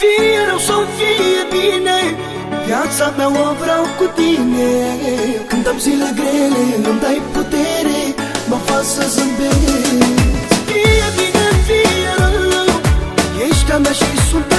Fie rău sau fie bine Viața mea o vreau cu tine. Când am zile grele Îmi dai putere Mă fac să zâmbesc. Fie bine, fie rău Ești a mea și sunt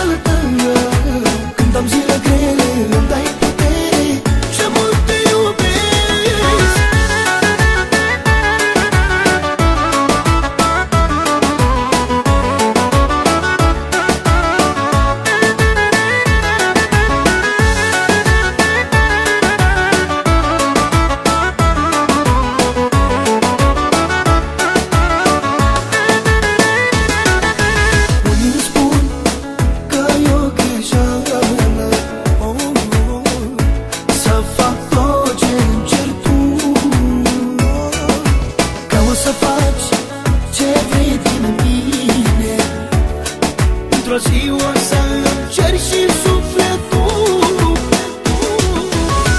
să faci ce vrei din mine. Într-o zi o să îmi cer și sufletul.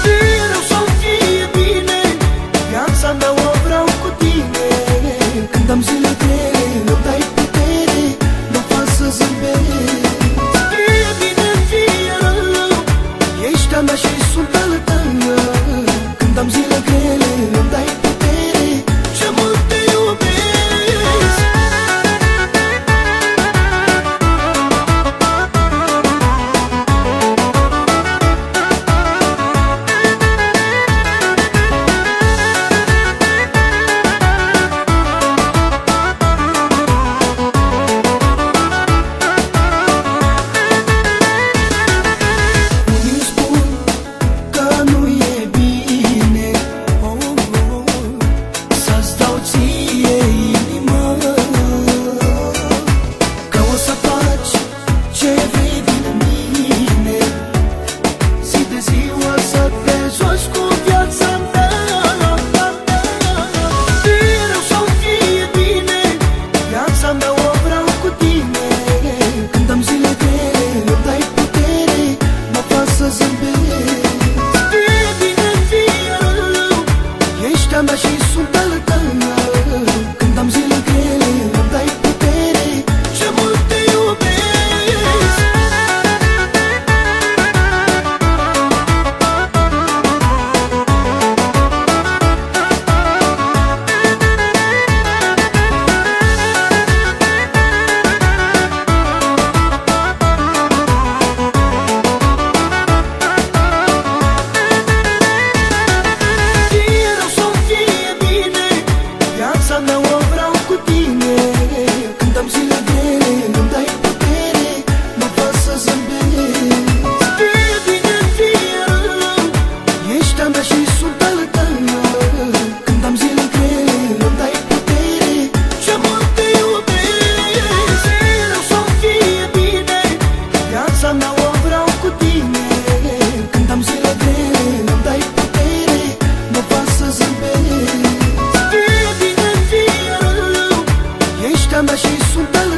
Fie rău sau fie bine Viața mea o vreau cu tine. Când am zile grele Samba și sunt al